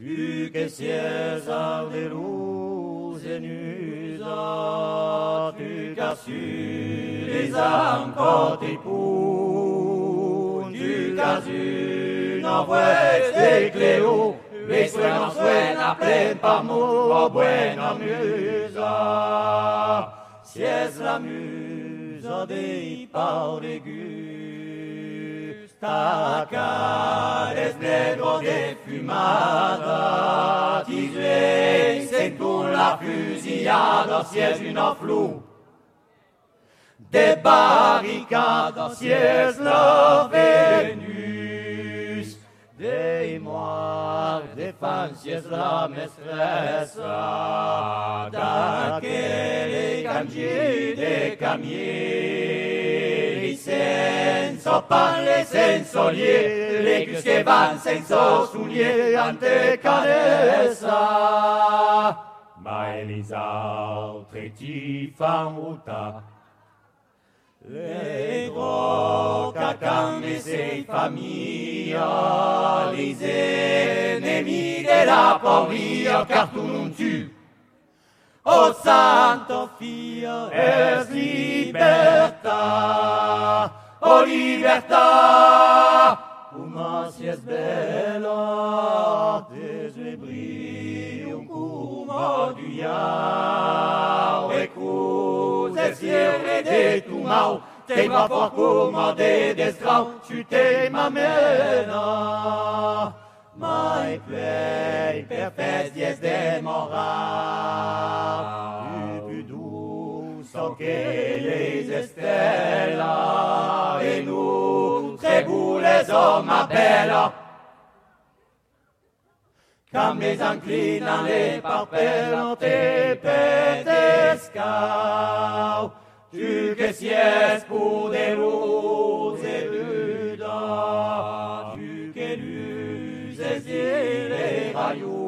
Tu que sies al de luz en usa, tu qu'as su les tu qu'as une envoie des cléos, les soins suena plein par mot, oh buena musa, sies la musa des par des Tacares negro de fumada, c'est pour la fusillade, siège une flou. Des barricades, siège la Vénus. Des moires, des fans, siège la maîtresse. Des camiers, senso palle, senso lie, le che van senso sulie ante cadessa. Ma Elisautre ti fan ruta, le droga cambi sei famiglia, les ennemis de la pauvria, car tu non tu. Oh santo Figlio, es libertà, oh libertà, uma si es bella, desebri un kuma du iau, e cuse siere de tu mau, te ma for kuma de destrau, tu te m'amena. Mai play perfect yes les estella, et nous, très beaux les hommes appellent. Comme les inclinants, les parpellants, tes pétescaux, tu que pour des roses et tu que luses et les rayons,